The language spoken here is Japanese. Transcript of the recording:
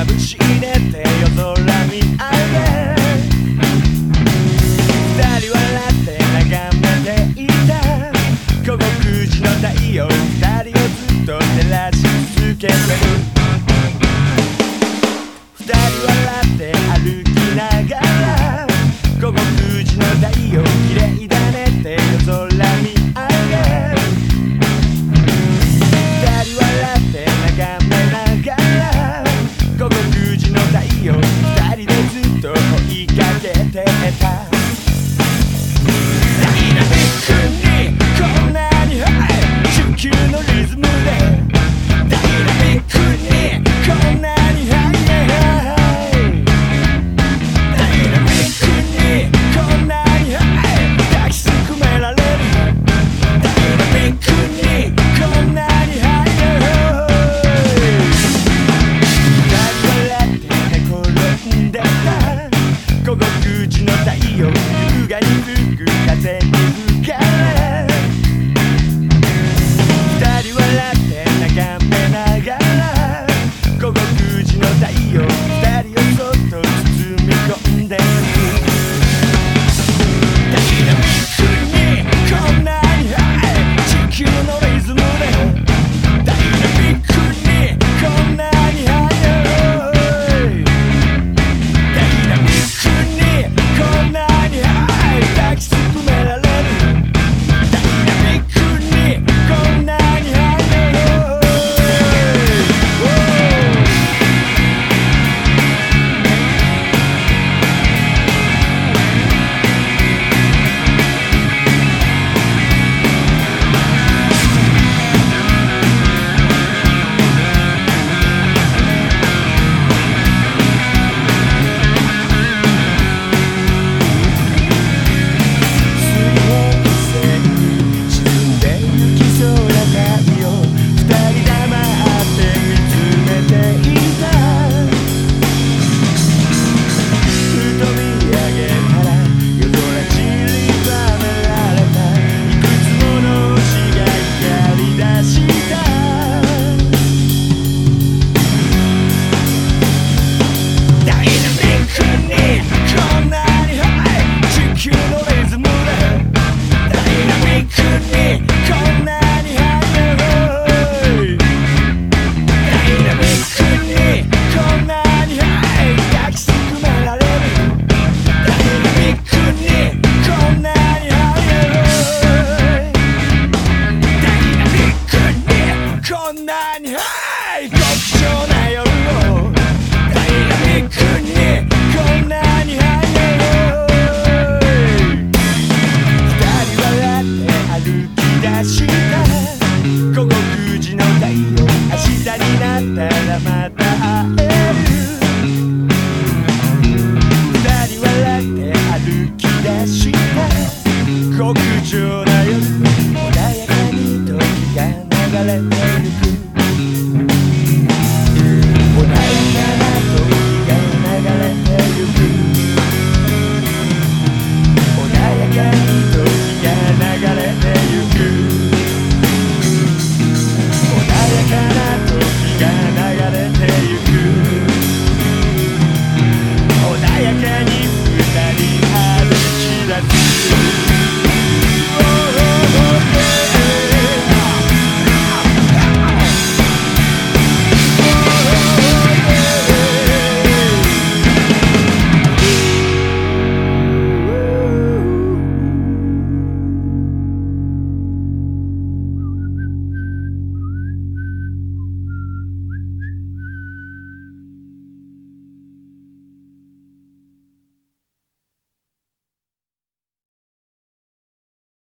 まぶって夜空にあげ。二人笑って眺めていた午後9時の太陽がに吹く風に吹かれ二人笑って眺めながら午後9時の太陽 Thank you.